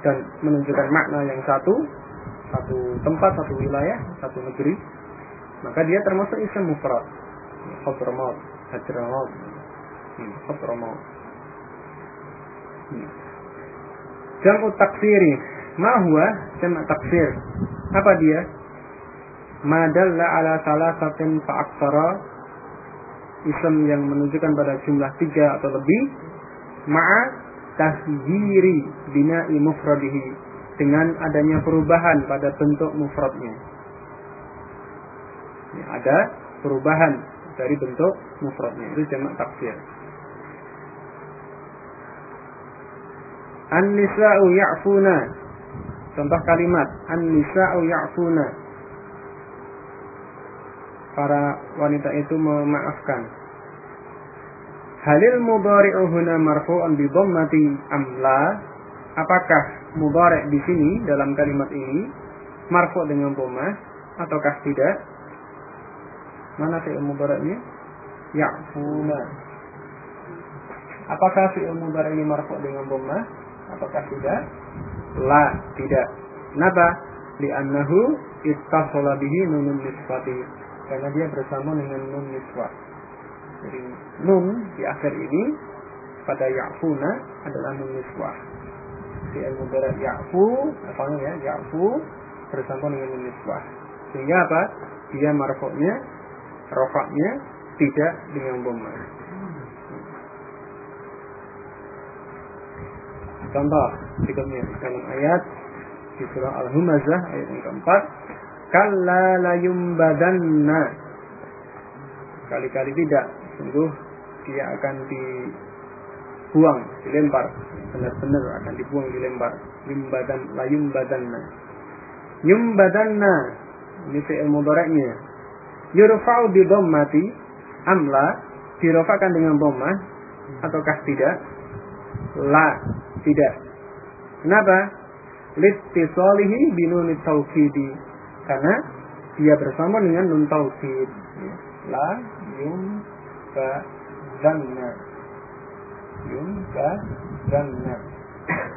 dan menunjukkan makna yang satu satu tempat satu wilayah satu negeri maka dia termasuk isim mufrad Hadramaut Hadramaut hmm, Hadramaut hmm. Jam'u taksiri Ma huwa jam'u taksir Apa dia? Madalla ala salah satin fa'aksara Ism yang menunjukkan pada jumlah tiga atau lebih Ma'a tahyiri bina'i mufradihi dengan adanya perubahan pada bentuk mufradnya. Ya, ada perubahan dari bentuk mufradnya itu jamak taksir. An-nisa'u ya'funa. Contoh kalimat an-nisa'u ya'funa. Para wanita itu memaafkan. Halil mudhari'u huna marfu'un bi dhammati amla? Apakah mudhari' di sini dalam kalimat ini marfu' dengan dhammah ataukah tidak? Mana fi'il mudhari'nya? Ya'funa. Apakah fi'il mudhari' ini marfu' dengan dhammah ataukah tidak? La, tidak. Kenapa? Li'annahu ittasala bihi nunun nisbati. Karena dia bersama dengan nun nisbah. Jadi nun di akhir ini pada ya'funa adalah nun niswah. Fi'il mudhari ya'fu, apa ya? Ya'fu bersama dengan nun niswah. Sehingga apa? Dia marfuknya, rofaknya tidak dengan dhamma. Contoh berikutnya dalam ayat di surah Al-Humazah ayat yang keempat, kalla la yumbadanna. Kali-kali tidak sungguh dia akan dibuang, dilempar, benar-benar akan dibuang, dilempar. Yumbadan, la yumbadanna. Ini fi'il mudhari'nya. Yurfa'u bi dhammati amla, dirofakan dengan dhammah ataukah tidak? La, tidak. Kenapa? Littisalihi binunit tauhidi. Karena dia bersama dengan nun tauhid. La yum yunbazanna yunbazanna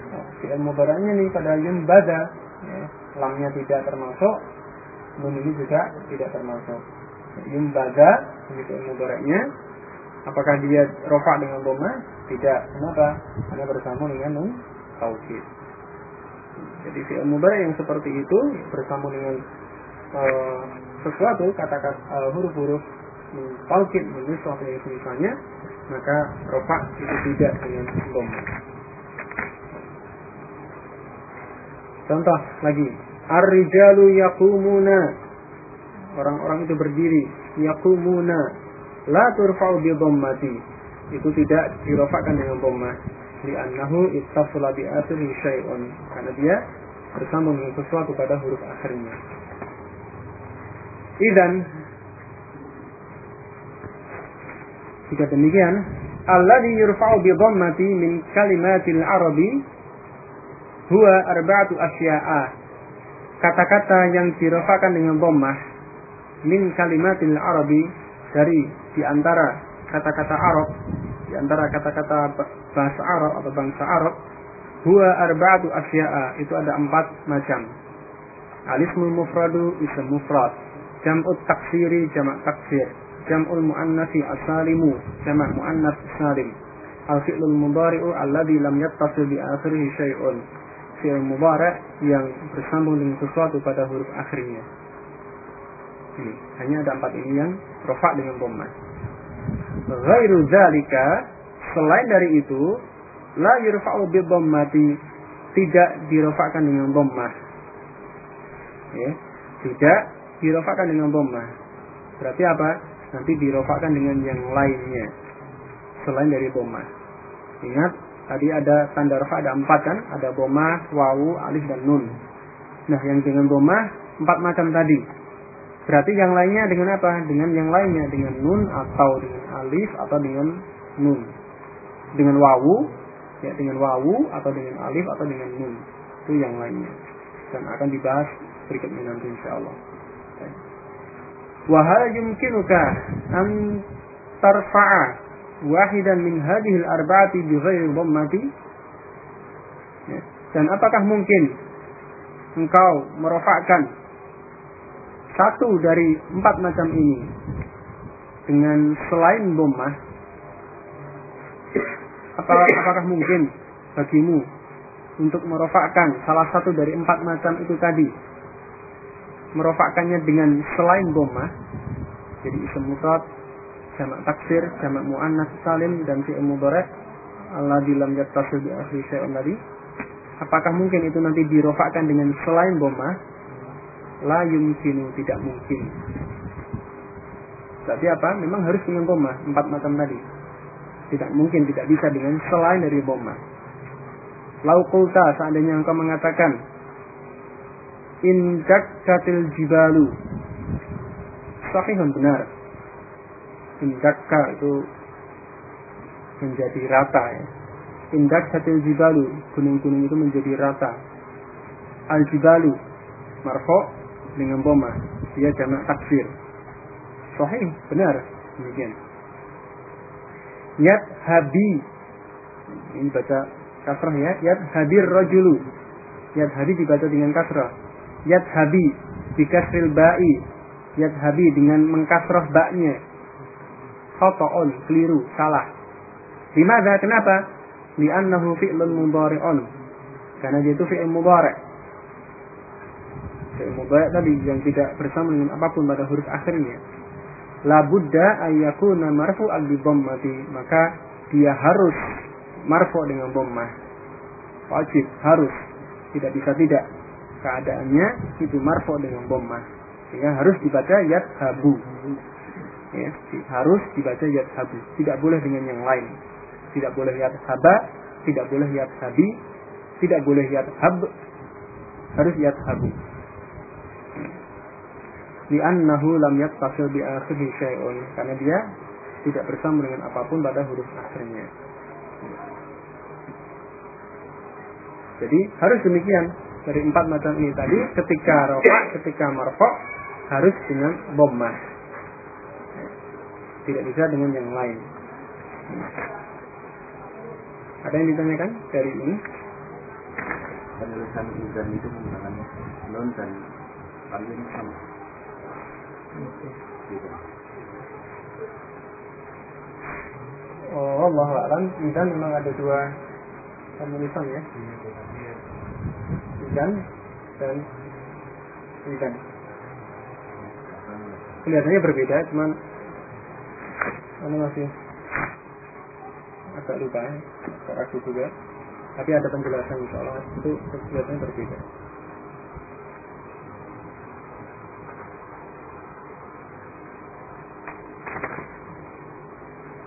nah, fi'il mudhari'nya nih pada yunbaza ya, lamnya tidak termasuk nun ini juga tidak termasuk yunbaza ini fi'il mudhari'nya apakah dia rofa dengan doma tidak kenapa karena bersama dengan nun jadi fi'il mudhari' yang seperti itu bersama dengan uh, sesuatu kata-kata uh, huruf-huruf taukid menulis suatu yang semisalnya maka rofa itu tidak dengan dom contoh lagi ar-rijalu yaqumuna. Orang-orang itu berdiri yaqumuna. La turfa'u bi dhammati itu tidak dirofakan dengan dhammah li'annahu ittasala bi akhiri syai'un. Karena dia bersambung dengan sesuatu pada huruf akhirnya. Idan. Jika demikian, alladhi yurfa'u bi dhammati min kalimatil arabi huwa arba'atu asya'a. Kata-kata yang dirofakan dengan dhammah min kalimatil arabi dari di antara kata-kata Arab, di antara kata-kata bahasa Arab atau bangsa Arab, huwa arba'atu asya'a. Itu ada empat macam. Alismul mufradu ism mufrad. Jam'ut taksiri jamak taksir jam'ul muannatsi asalimu jamak muannats salim al fi'lul mudhari'u alladhi lam yattasil bi akhirih syai'un fi'il mudhari yang bersambung dengan sesuatu pada huruf akhirnya. Ini hanya ada empat ini yang rofa dengan dhammah. Ghairu zalika selain dari itu la yurfa'u bi dhammati tidak dirofakkan dengan dhammah. Ya, tidak dirofakkan dengan dhammah. Berarti apa? Nanti dirofakkan dengan yang lainnya selain dari dhammah. Ingat Tadi ada tanda rafa ada empat kan? Ada boma, wawu, alif dan nun. Nah, yang dengan boma empat macam tadi. Berarti yang lainnya dengan apa? Dengan yang lainnya dengan nun atau dengan alif atau dengan nun. Dengan wawu, ya dengan wawu atau dengan alif atau dengan nun. Itu yang lainnya. Dan akan dibahas berikutnya nanti insya Allah. Wahal yumkinuka an tarfa'a wahidan min hadhil arba'ati bi ghairi dhammati ya. dan apakah mungkin engkau merofakkan satu dari empat macam ini dengan selain dhammah apakah, mungkin bagimu untuk merofakkan salah satu dari empat macam itu tadi merofakkannya dengan selain dhammah jadi isim jamak taksir, jamak muannas salim dan fi'il mudhari alladzi lam yattasil bi akhir syai'un tadi. Apakah mungkin itu nanti dirofakkan dengan selain dhamma? La yumkinu, tidak mungkin. Berarti apa? Memang harus dengan dhamma, empat macam tadi. Tidak mungkin, tidak bisa dengan selain dari dhamma. Lau kulta, seandainya engkau mengatakan Indak katil jibalu Sahihun benar indaka itu menjadi rata ya. Indak hatil jibalu, gunung-gunung itu menjadi rata. Al jibalu, marfo dengan boma, dia jamak taksir. Sahih, benar, demikian. Yat habi, ini baca kasrah ya. Yat hadir rojulu, yat habi dibaca dengan kasrah. Yat habi, dikasril ba'i. Yat habi dengan mengkasrah baknya khata'un, keliru, salah. Di mana? Kenapa? Li'annahu fi'lun mudhari'un. Karena dia itu fi'il mudhari'. Mudhari' tadi yang tidak bersama dengan apa pun pada huruf akhirnya. La buddha ayyakuna marfu'an bi dhammati, maka dia harus marfu dengan dhammah. Wajib, harus. Tidak bisa tidak. Keadaannya itu marfu dengan dhammah. Sehingga harus dibaca yat habu ya, harus dibaca yat habu tidak boleh dengan yang lain tidak boleh yat haba tidak boleh yat habi tidak boleh yat hab harus yat habu li'annahu lam yattasil bi akhirih syai'un karena dia tidak bersama dengan apa pun pada huruf akhirnya jadi harus demikian dari empat macam ini tadi ketika rofa ketika marfo harus dengan bommah tidak bisa dengan yang lain. Ada yang ditanyakan dari ini? Penulisan izan itu menggunakan non dan alif sama. Oh, Allah alam, izan memang ada dua penulisan ya. Izan dan izan. Kelihatannya berbeda, cuman ini masih agak lupa ya, agak ragu juga. Tapi ada penjelasan insya Allah itu kelihatannya berbeda.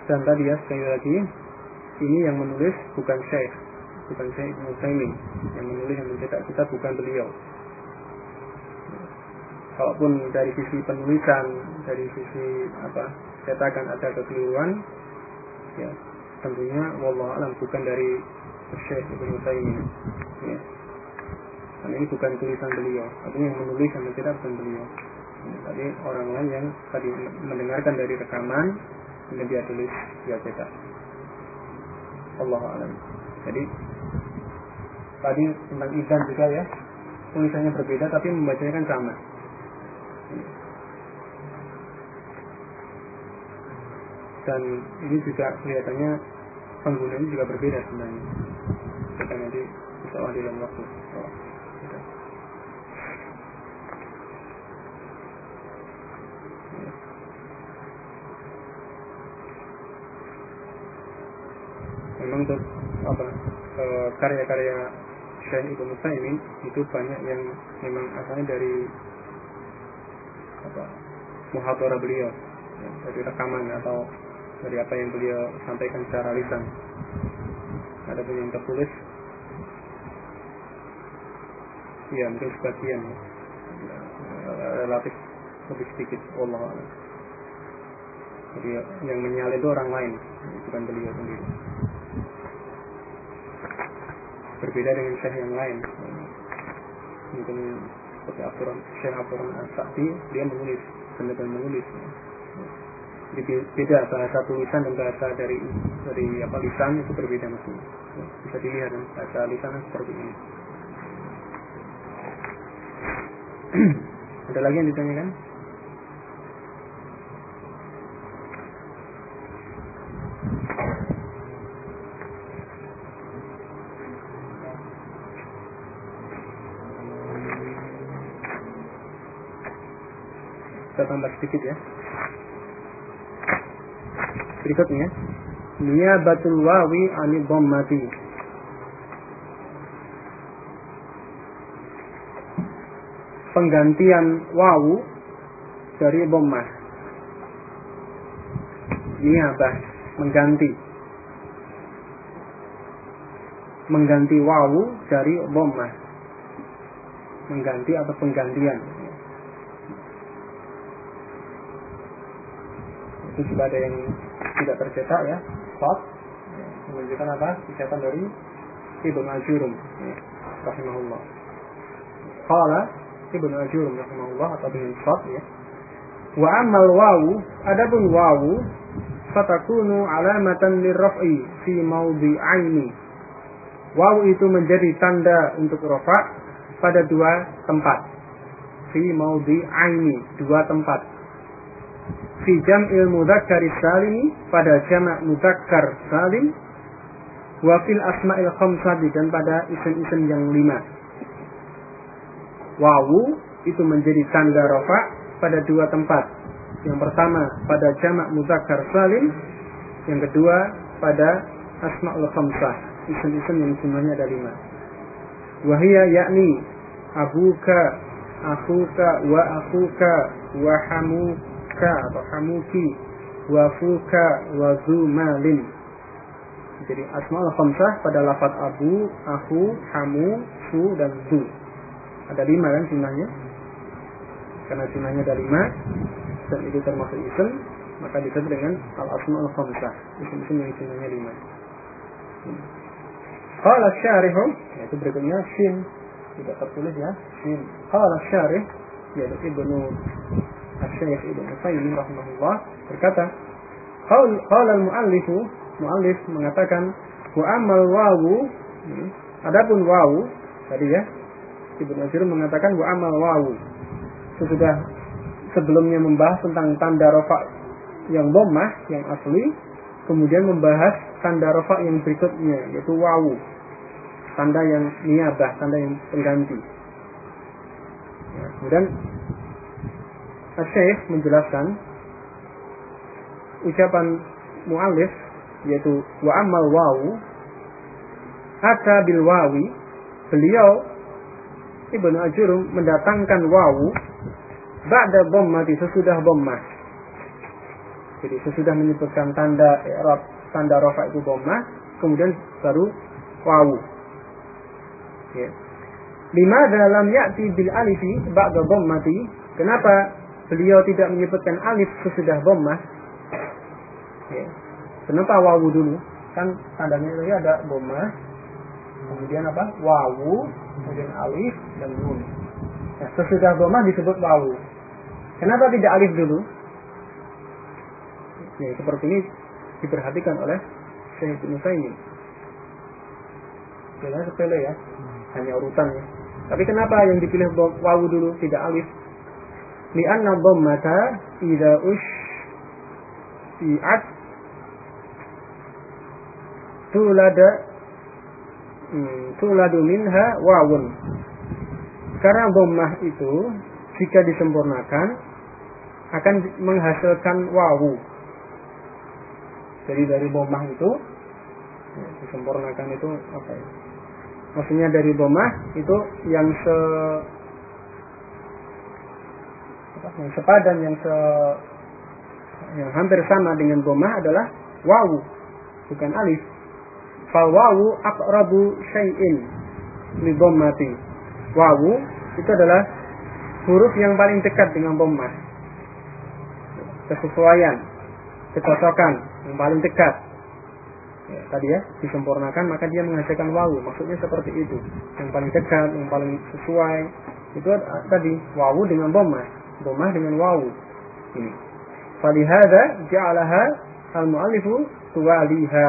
Dan tadi ya sekali lagi ini yang menulis bukan Syekh, bukan Syekh Musaimin. Yang menulis yang mencetak kita bukan beliau. Kalaupun dari sisi penulisan, dari sisi apa cetakan ada kekeliruan ya tentunya wallah alam bukan dari Syekh Ibnu Taimin ya karena ini bukan tulisan beliau artinya yang menulis dan mencetak bukan beliau tadi orang lain yang tadi mendengarkan dari rekaman kemudian dia tulis dia cetak. Allah alam. Jadi tadi tentang idan juga ya tulisannya berbeda tapi membacanya kan sama. Dan ini juga kelihatannya penggunanya juga berbeda sebenarnya. Kita nanti di dalam waktu. oh, untuk apa eh, karya-karya Syekh Ibnu Taimin itu banyak yang memang asalnya dari apa muhadharah beliau ya, dari rekaman atau dari apa yang beliau sampaikan secara lisan. Ada pun yang tertulis ya mungkin sebagian ya. relatif lebih sedikit Allah jadi yang menyalin itu orang lain bukan beliau sendiri berbeda dengan syekh yang lain. Mungkin seperti aturan syekh aturan Sa'di dia menulis benar-benar menulis. Jadi beda bahasa tulisan dan bahasa dari dari apa lisan itu berbeda masing bisa dilihat kan bahasa lisan seperti ini. <clears throat> Ada lagi yang ditanyakan kita tambah sedikit ya. Berikutnya niyabatul wawi ani dhammati. Penggantian wawu dari dhammah. Niyabah mengganti. Mengganti wawu dari dhammah. Mengganti atau penggantian itu sudah ada yang tidak tercetak ya. Sot menunjukkan apa? Ucapan dari Ibnu Ajurum ya, rahimahullah. Qala Ibnu Ajurum rahimahullah atau dengan Sot ya. Wa amal wawu adapun wawu fatakunu alamatan lirraf'i fi aini wawu itu menjadi tanda untuk rafa pada dua tempat. Fi aini dua tempat fi jam'il mudzakkar salim pada jamak mudzakkar salim wa fil asma'il khamsati dan pada isim-isim yang lima. Wawu itu menjadi tanda rafa pada dua tempat. Yang pertama pada jamak mudzakkar salim yang kedua pada asma'ul khamsah isim-isim yang jumlahnya ada lima. Wahia yakni abuka akuka wa akuka wa hamuka hamuka atau hamuki wa fuka wa zumalin jadi asmaul khamsah pada lafaz abu, aku, hamu, fu dan zu. Ada lima kan jumlahnya? Karena jumlahnya ada lima dan itu termasuk isim, maka disebut dengan al asmaul khamsah. Isim-isim yang jumlahnya lima. Qala syarihu, yaitu berikutnya shin tidak tertulis ya, shin. Qala syarih yaitu Ibnu Syekh Ibnu Qayyim rahimahullah berkata, "Qala al-muallifu, muallif mengatakan, wa amal wawu, hmm, adapun wawu tadi ya, Ibnu Azir mengatakan wa amal wawu. Sesudah sebelumnya membahas tentang tanda rofa yang dhammah yang asli, kemudian membahas tanda rofa yang berikutnya yaitu wawu. Tanda yang niabah, tanda yang pengganti. Ya, kemudian Syekh menjelaskan ucapan mu'alif yaitu wa amal wawu ata bil wawi beliau Ibnu Ajurum mendatangkan wawu ba'da dhammati sesudah dhammah. Jadi sesudah menyebutkan tanda i'rab tanda rafa itu dhammah kemudian baru wawu. Ya. Lima dalam ya'ti bil alifi ba'da dhammati kenapa beliau tidak menyebutkan alif sesudah dhammah. Ya. kenapa wawu dulu? Kan tandanya itu ada dhammah kemudian apa? Wawu kemudian alif dan nun. Nah, sesudah dhammah disebut wawu. Kenapa tidak alif dulu? Ya, seperti ini diperhatikan oleh Syekh Ibn Saimin Jelas sepele ya. Hanya urutannya tapi kenapa yang dipilih wawu dulu tidak alif li'anna dhammata idza ushfi'at tulada hmm, tuladu minha wawun. Karena dhammah itu jika disempurnakan akan menghasilkan wawu. Jadi dari dhammah itu ya, disempurnakan itu apa ya? Maksudnya dari dhammah itu yang se yang sepadan yang se yang hampir sama dengan dhammah adalah wawu bukan alif. Fal wawu aqrabu syai'in li dhammati. Wawu itu adalah huruf yang paling dekat dengan dhammah. Kesesuaian, kecocokan yang paling dekat. Ya, tadi ya disempurnakan maka dia menghasilkan wawu maksudnya seperti itu yang paling dekat yang paling sesuai itu tadi wawu dengan dhammah dhammah dengan wawu ini falihada ja'alaha al-mu'allifu tuwaliha.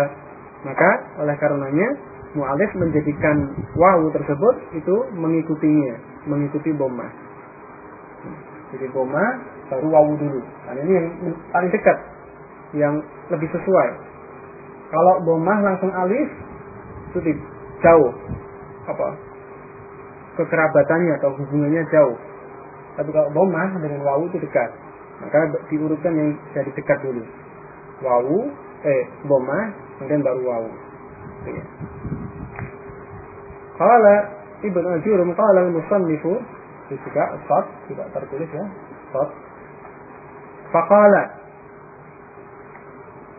Maka oleh karenanya mu'alif menjadikan wawu tersebut itu mengikutinya, mengikuti boma. Jadi boma baru wawu dulu. Karena ini yang paling dekat, yang lebih sesuai. Kalau boma langsung alif itu jauh apa kekerabatannya atau hubungannya jauh. Tapi kalau boma dengan wawu itu dekat, maka diurutkan yang jadi dekat dulu. Wawu eh boma kemudian baru wawu. Ya. Qala Ibn Ajurum qala al-musannifu itu juga sad tidak tertulis ya sad faqala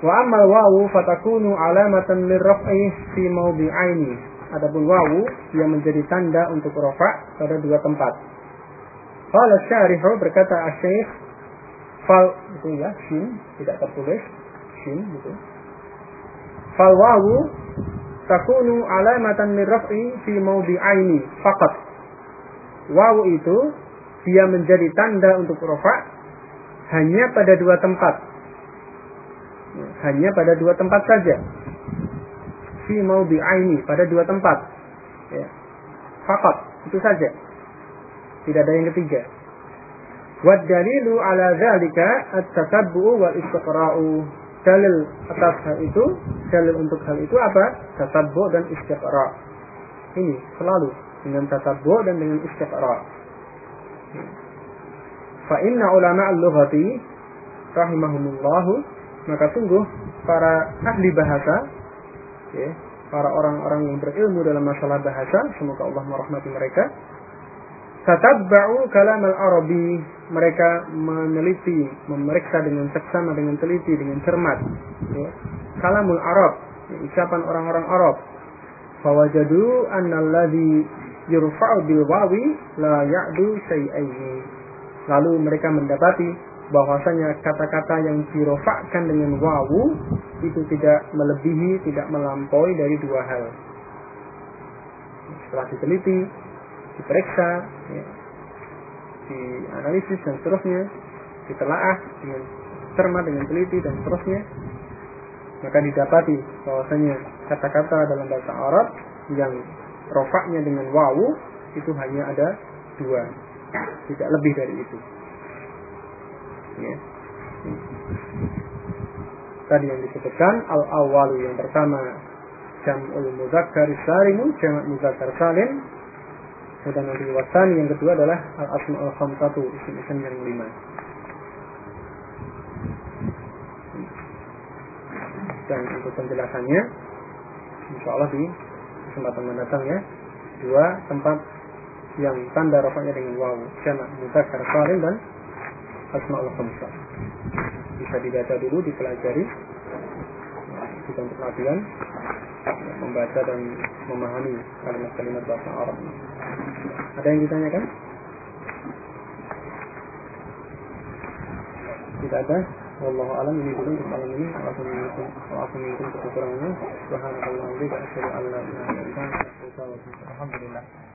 wa amal wawu fatakunu alamatan lirraf'i fi mawdi'aini adapun wawu yang menjadi tanda untuk rafa pada dua tempat qala syarihu berkata asy-syekh fal itu ya shin tidak tertulis shin gitu. Fal wawu takunu alamatan lirraf'i fi mawdi'aini faqat. Wawu itu dia menjadi tanda untuk rafa hanya pada dua tempat. Hanya pada dua tempat saja. Fi mawdi'aini pada dua tempat. Ya. Itu saja. Tidak ada yang ketiga. Wad dalilu ala dzalika at-tatabbu wal istiqra'u dalil atas hal itu, dalil untuk hal itu apa? Tatabbu dan istiqra. Ini selalu dengan tatabbu dan dengan istiqra. Fa inna ulama al-lughati rahimahumullah maka sungguh para ahli bahasa ya, para orang-orang yang berilmu dalam masalah bahasa semoga Allah merahmati mereka tatabba'u kalam al-arabi mereka meneliti memeriksa dengan seksama dengan teliti dengan cermat ya. kalamul arab ya, ucapan orang-orang Arab fawajadu anna alladhi yurfa'u bil wawi la ya'du syai'aini lalu mereka mendapati bahwasanya kata-kata yang dirofakkan dengan wawu itu tidak melebihi, tidak melampaui dari dua hal. Setelah diteliti, diperiksa, ya, dianalisis dan seterusnya, ditelaah dengan cermat, dengan teliti dan seterusnya, maka didapati bahwasanya kata-kata dalam bahasa Arab yang rofaknya dengan wawu itu hanya ada dua, tidak lebih dari itu. Ya. Tadi yang disebutkan al awalu yang pertama jam'ul muzakkar salimu jamak muzakkar salim dan wasani yang kedua adalah al asmaul khamsatu isim-isim yang lima. Dan untuk penjelasannya, insya Allah di kesempatan mendatang ya, dua tempat yang tanda rofaknya dengan wawu, jamak mudzakkar salim dan asmaul khamsah. Bisa dibaca dulu, dipelajari, kita untuk latihan membaca dan memahami kalimat-kalimat bahasa Arab. Ada yang ditanyakan? Tidak ada. Wallahu alam ini dulu untuk malam ini. Assalamualaikum warahmatullahi wabarakatuh. Subhanallah atubu Alhamdulillah.